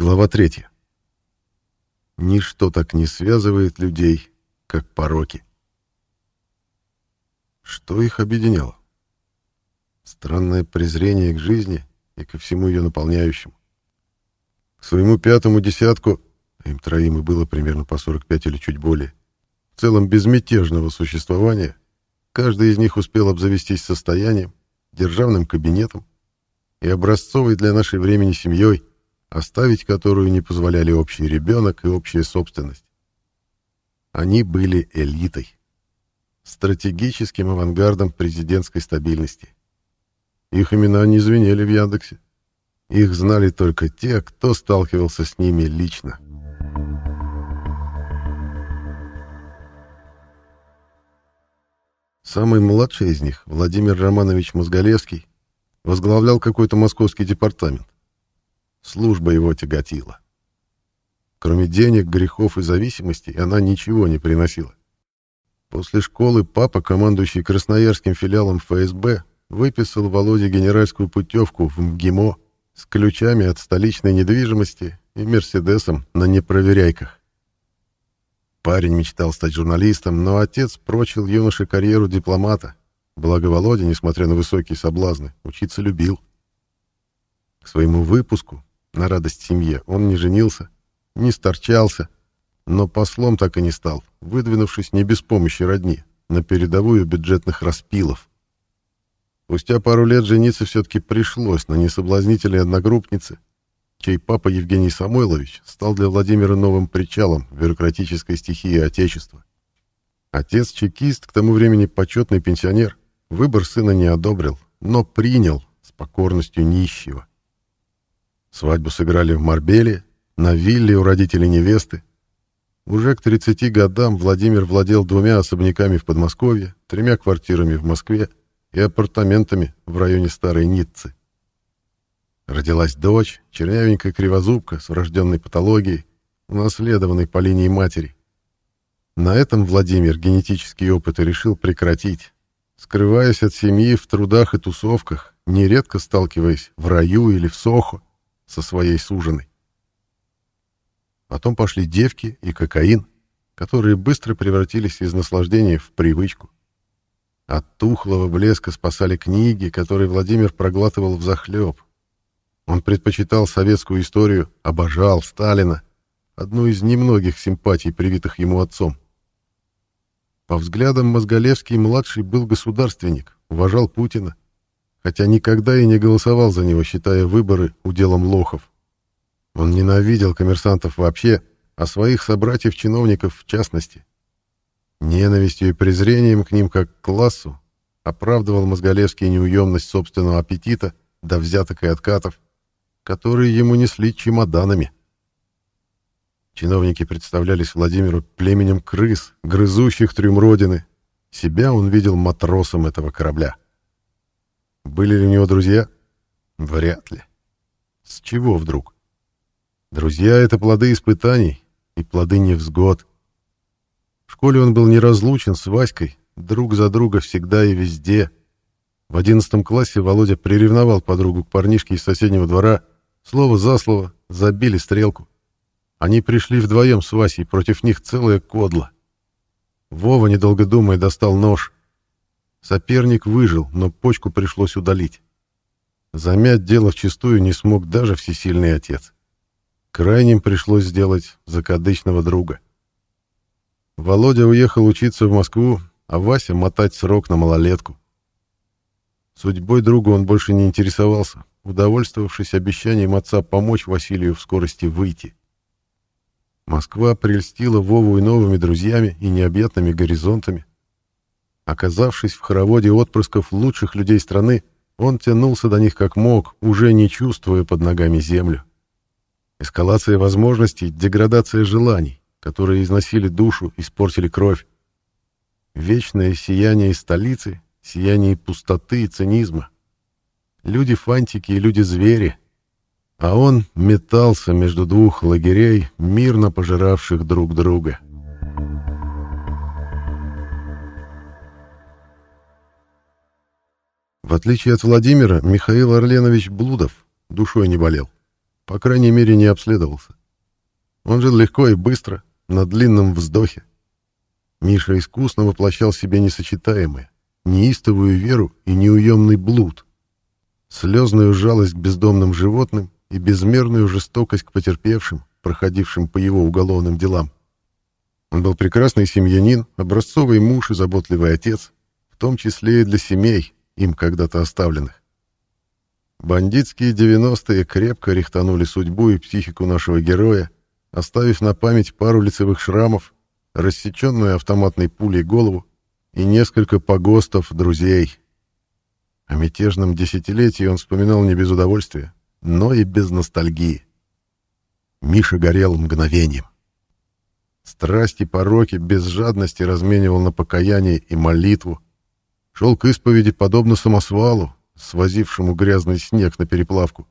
Глава 3. Ничто так не связывает людей, как пороки. Что их объединяло? Странное презрение к жизни и ко всему ее наполняющему. К своему пятому десятку, а им троим и было примерно по 45 или чуть более, в целом безмятежного существования, каждый из них успел обзавестись состоянием, державным кабинетом и образцовой для нашей времени семьей, оставить которую не позволяли общий ребенок и общая собственность. Они были элитой, стратегическим авангардом президентской стабильности. Их имена не звенели в Яндексе. Их знали только те, кто сталкивался с ними лично. Самый младший из них, Владимир Романович Мозголевский, возглавлял какой-то московский департамент. Служба его тяготила. Кроме денег, грехов и зависимостей, она ничего не приносила. После школы папа, командующий красноярским филиалом ФСБ, выписал Володе генеральскую путевку в МГИМО с ключами от столичной недвижимости и Мерседесом на непроверяйках. Парень мечтал стать журналистом, но отец прочил юноше карьеру дипломата. Благо Володя, несмотря на высокие соблазны, учиться любил. К своему выпуску, на радость семье, он не женился, не сторчался, но послом так и не стал, выдвинувшись не без помощи родни, на передовую бюджетных распилов. Спустя пару лет жениться все-таки пришлось на несоблазнительной одногруппнице, чей папа Евгений Самойлович стал для Владимира новым причалом бюрократической стихии Отечества. Отец-чекист, к тому времени почетный пенсионер, выбор сына не одобрил, но принял с покорностью нищего. Свадьбу сыграли в Марбеле, на вилле у родителей невесты. Уже к 30 годам Владимир владел двумя особняками в Подмосковье, тремя квартирами в Москве и апартаментами в районе Старой Ниццы. Родилась дочь, чернявенькая кривозубка с врожденной патологией, унаследованной по линии матери. На этом Владимир генетические опыты решил прекратить, скрываясь от семьи в трудах и тусовках, нередко сталкиваясь в раю или в Сохо со своей суженой. Потом пошли девки и кокаин, которые быстро превратились из наслаждения в привычку. От тухлого блеска спасали книги, которые Владимир проглатывал в захлеб. Он предпочитал советскую историю, обожал Сталина, одну из немногих симпатий, привитых ему отцом. По взглядам Мозголевский-младший был государственник, уважал Путина, хотя никогда и не голосовал за него, считая выборы уделом лохов. Он ненавидел коммерсантов вообще, а своих собратьев-чиновников в частности. Ненавистью и презрением к ним как к классу оправдывал Мозголевский неуемность собственного аппетита до взяток и откатов, которые ему несли чемоданами. Чиновники представлялись Владимиру племенем крыс, грызущих трюм родины. Себя он видел матросом этого корабля. Были ли у него друзья? Вряд ли. С чего вдруг? Друзья — это плоды испытаний и плоды невзгод. В школе он был неразлучен с Васькой, друг за друга всегда и везде. В одиннадцатом классе Володя приревновал подругу к парнишке из соседнего двора. Слово за слово забили стрелку. Они пришли вдвоем с Васей, против них целая кодла. Вова, недолго думая, достал нож. Соперник выжил, но почку пришлось удалить. Замять дело вчистую не смог даже всесильный отец. Крайним пришлось сделать закадычного друга. Володя уехал учиться в Москву, а Вася мотать срок на малолетку. Судьбой друга он больше не интересовался, удовольствовавшись обещанием отца помочь Василию в скорости выйти. Москва прельстила Вову и новыми друзьями и необъятными горизонтами. Оказавшись в хороводе отпрысков лучших людей страны, он тянулся до них как мог, уже не чувствуя под ногами землю. Эскалация возможностей, деградация желаний, которые износили душу, испортили кровь. Вечное сияние столицы, сияние пустоты и цинизма. Люди-фантики и люди-звери. А он метался между двух лагерей, мирно пожиравших друг друга. В отличие от Владимира, Михаил Орленович Блудов душой не болел. по крайней мере, не обследовался. Он жил легко и быстро, на длинном вздохе. Миша искусно воплощал себе несочетаемое, неистовую веру и неуемный блуд, слезную жалость к бездомным животным и безмерную жестокость к потерпевшим, проходившим по его уголовным делам. Он был прекрасный семьянин, образцовый муж и заботливый отец, в том числе и для семей, им когда-то оставленных. Бандитские 90-е крепко рихтанули судьбу и психику нашего героя, оставив на память пару лицевых шрамов, рассеченную автоматной пулей голову и несколько погостов друзей. О мятежном десятилетии он вспоминал не без удовольствия, но и без ностальгии. Миша горел мгновением. Страсти, пороки без жадности разменивал на покаяние и молитву. Шел к исповеди подобно самосвалу, свозившему грязный снег на переплавку,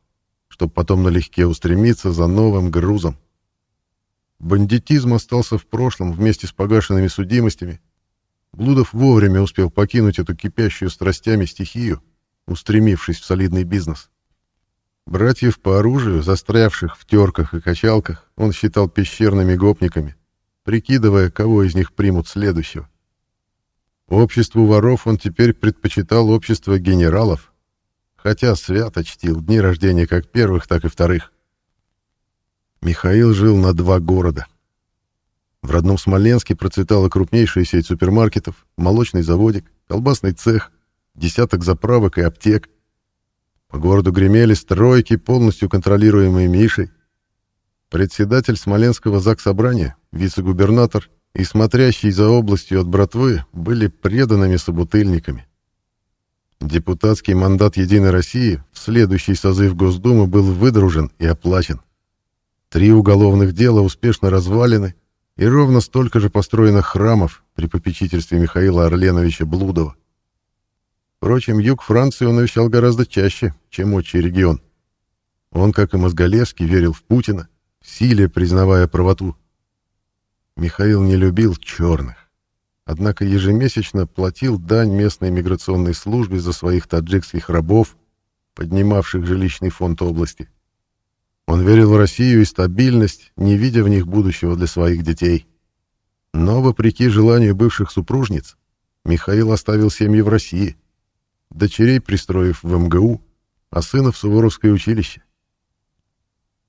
чтобы потом налегке устремиться за новым грузом. Бандитизм остался в прошлом вместе с погашенными судимостями. Блудов вовремя успел покинуть эту кипящую страстями стихию, устремившись в солидный бизнес. Братьев по оружию, застрявших в терках и качалках, он считал пещерными гопниками, прикидывая, кого из них примут следующего. Обществу воров он теперь предпочитал общество генералов, хотя свято чтил дни рождения как первых, так и вторых. Михаил жил на два города. В родном Смоленске процветала крупнейшая сеть супермаркетов, молочный заводик, колбасный цех, десяток заправок и аптек. По городу гремели стройки, полностью контролируемые Мишей. Председатель Смоленского заксобрания, вице-губернатор и смотрящий за областью от братвы были преданными собутыльниками. Депутатский мандат «Единой России» в следующий созыв Госдумы был выдружен и оплачен. Три уголовных дела успешно развалены, и ровно столько же построено храмов при попечительстве Михаила Орленовича Блудова. Впрочем, юг Франции он навещал гораздо чаще, чем отчий регион. Он, как и Мозголевский, верил в Путина, в силе признавая правоту. Михаил не любил черных, однако ежемесячно платил дань местной миграционной службе за своих таджикских рабов, поднимавших жилищный фонд области. Он верил в Россию и стабильность, не видя в них будущего для своих детей. Но, вопреки желанию бывших супружниц, Михаил оставил семьи в России – дочерей пристроив в МГУ, а сына в Суворовское училище.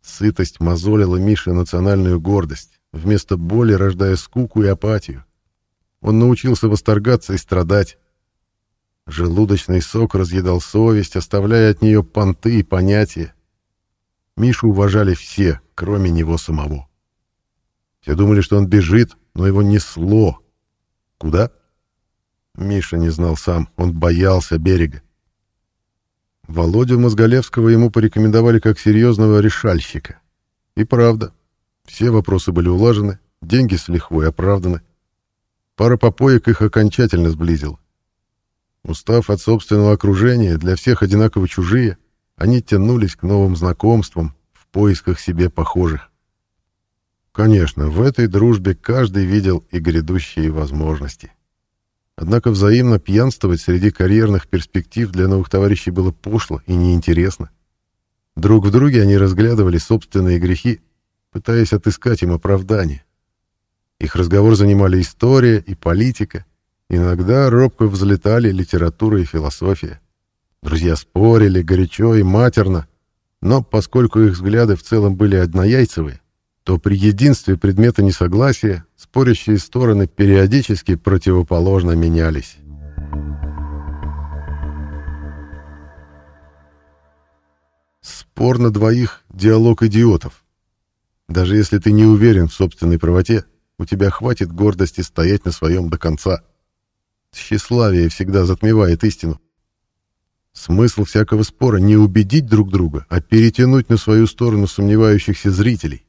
Сытость мозолила Мише национальную гордость, вместо боли рождая скуку и апатию. Он научился восторгаться и страдать. Желудочный сок разъедал совесть, оставляя от нее понты и понятия. Мишу уважали все, кроме него самого. Все думали, что он бежит, но его несло. Куда? Миша не знал сам, он боялся берега. Володю Мозголевского ему порекомендовали как серьезного решальщика. И правда, все вопросы были улажены, деньги с лихвой оправданы. Пара попоек их окончательно сблизил. Устав от собственного окружения, для всех одинаково чужие, они тянулись к новым знакомствам в поисках себе похожих. Конечно, в этой дружбе каждый видел и грядущие возможности. Однако взаимно пьянствовать среди карьерных перспектив для новых товарищей было пошло и неинтересно. Друг в друге они разглядывали собственные грехи, пытаясь отыскать им оправдание. Их разговор занимали история и политика, иногда робко взлетали литература и философия. Друзья спорили горячо и матерно, но поскольку их взгляды в целом были однояйцевые, то при единстве предмета несогласия спорящие стороны периодически противоположно менялись. Спор на двоих — диалог идиотов. Даже если ты не уверен в собственной правоте, у тебя хватит гордости стоять на своем до конца. Тщеславие всегда затмевает истину. Смысл всякого спора не убедить друг друга, а перетянуть на свою сторону сомневающихся зрителей.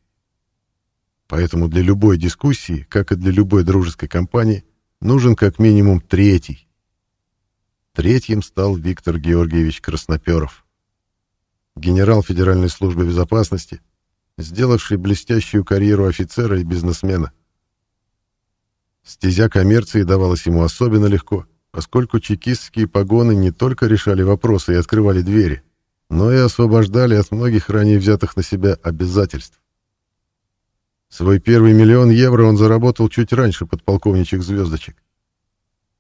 Поэтому для любой дискуссии, как и для любой дружеской компании, нужен как минимум третий. Третьим стал Виктор Георгиевич Красноперов. Генерал Федеральной службы безопасности, сделавший блестящую карьеру офицера и бизнесмена. Стезя коммерции давалась ему особенно легко, поскольку чекистские погоны не только решали вопросы и открывали двери, но и освобождали от многих ранее взятых на себя обязательств. Свой первый миллион евро он заработал чуть раньше подполковничек звездочек.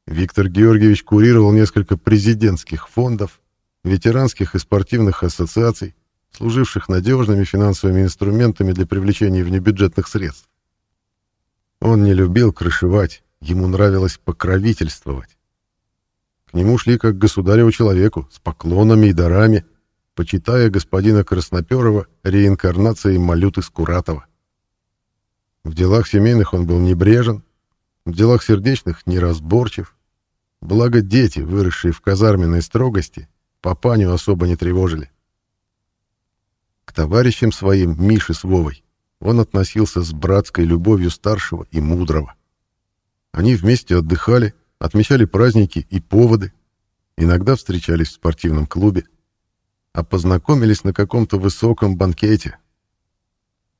Виктор Георгиевич курировал несколько президентских фондов, ветеранских и спортивных ассоциаций, служивших надежными финансовыми инструментами для привлечения внебюджетных средств. Он не любил крышевать, ему нравилось покровительствовать. К нему шли как к государеву человеку, с поклонами и дарами, почитая господина Красноперова реинкарнацией Малюты Скуратова. В делах семейных он был небрежен, в делах сердечных неразборчив, благо дети, выросшие в казарменной строгости, папаню особо не тревожили. К товарищам своим, Мише с Вовой, он относился с братской любовью старшего и мудрого. Они вместе отдыхали, отмечали праздники и поводы, иногда встречались в спортивном клубе, а познакомились на каком-то высоком банкете.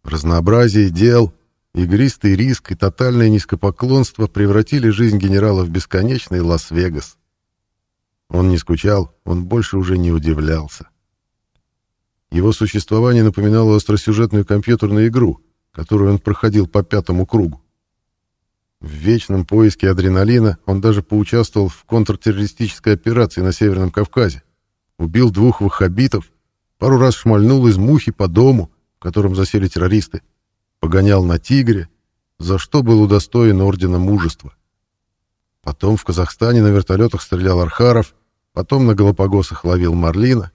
Разнообразие дел, игристый риск и тотальное низкопоклонство превратили жизнь генерала в бесконечный Лас-Вегас. Он не скучал, он больше уже не удивлялся. Его существование напоминало остросюжетную компьютерную игру, которую он проходил по пятому кругу. В вечном поиске адреналина он даже поучаствовал в контртеррористической операции на Северном Кавказе. Убил двух ваххабитов, пару раз шмальнул из мухи по дому, в котором засели террористы, погонял на «Тигре», за что был удостоен Ордена Мужества. Потом в Казахстане на вертолетах стрелял Архаров, потом на Галапагосах ловил Марлина.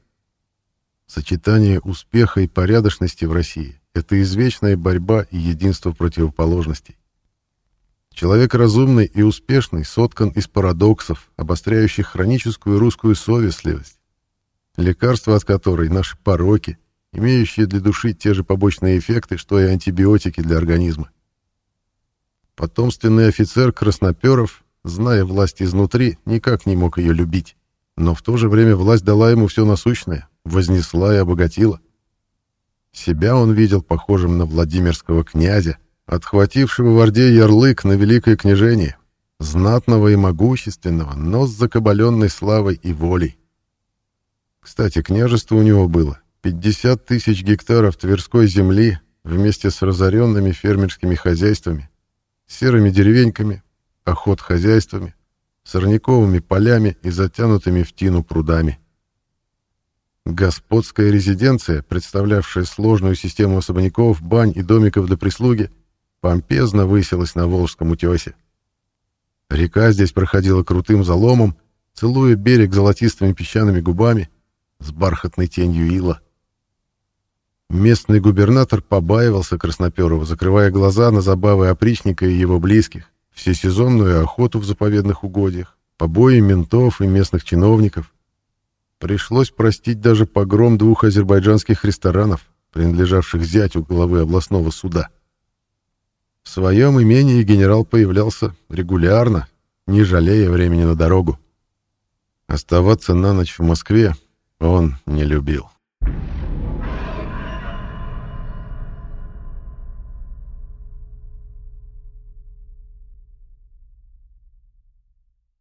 Сочетание успеха и порядочности в России — это извечная борьба и единство противоположностей. Человек разумный и успешный соткан из парадоксов, обостряющих хроническую русскую совестливость, лекарства от которой — наши пороки, имеющие для души те же побочные эффекты, что и антибиотики для организма. Потомственный офицер Красноперов, зная власть изнутри, никак не мог ее любить. Но в то же время власть дала ему все насущное, вознесла и обогатила. Себя он видел похожим на Владимирского князя, отхватившего в Орде ярлык на великое княжение, знатного и могущественного, но с закабаленной славой и волей. Кстати, княжество у него было 50 тысяч гектаров Тверской земли вместе с разоренными фермерскими хозяйствами, серыми деревеньками, охотхозяйствами, сорняковыми полями и затянутыми в тину прудами. Господская резиденция, представлявшая сложную систему особняков, бань и домиков для прислуги, помпезно высилась на Волжском утесе. Река здесь проходила крутым заломом, целуя берег золотистыми песчаными губами с бархатной тенью ила. Местный губернатор побаивался Красноперова, закрывая глаза на забавы опричника и его близких, всесезонную охоту в заповедных угодьях, побои ментов и местных чиновников. Пришлось простить даже погром двух азербайджанских ресторанов, принадлежавших зятю главы областного суда. В своем имении генерал появлялся регулярно, не жалея времени на дорогу. Оставаться на ночь в Москве он не любил.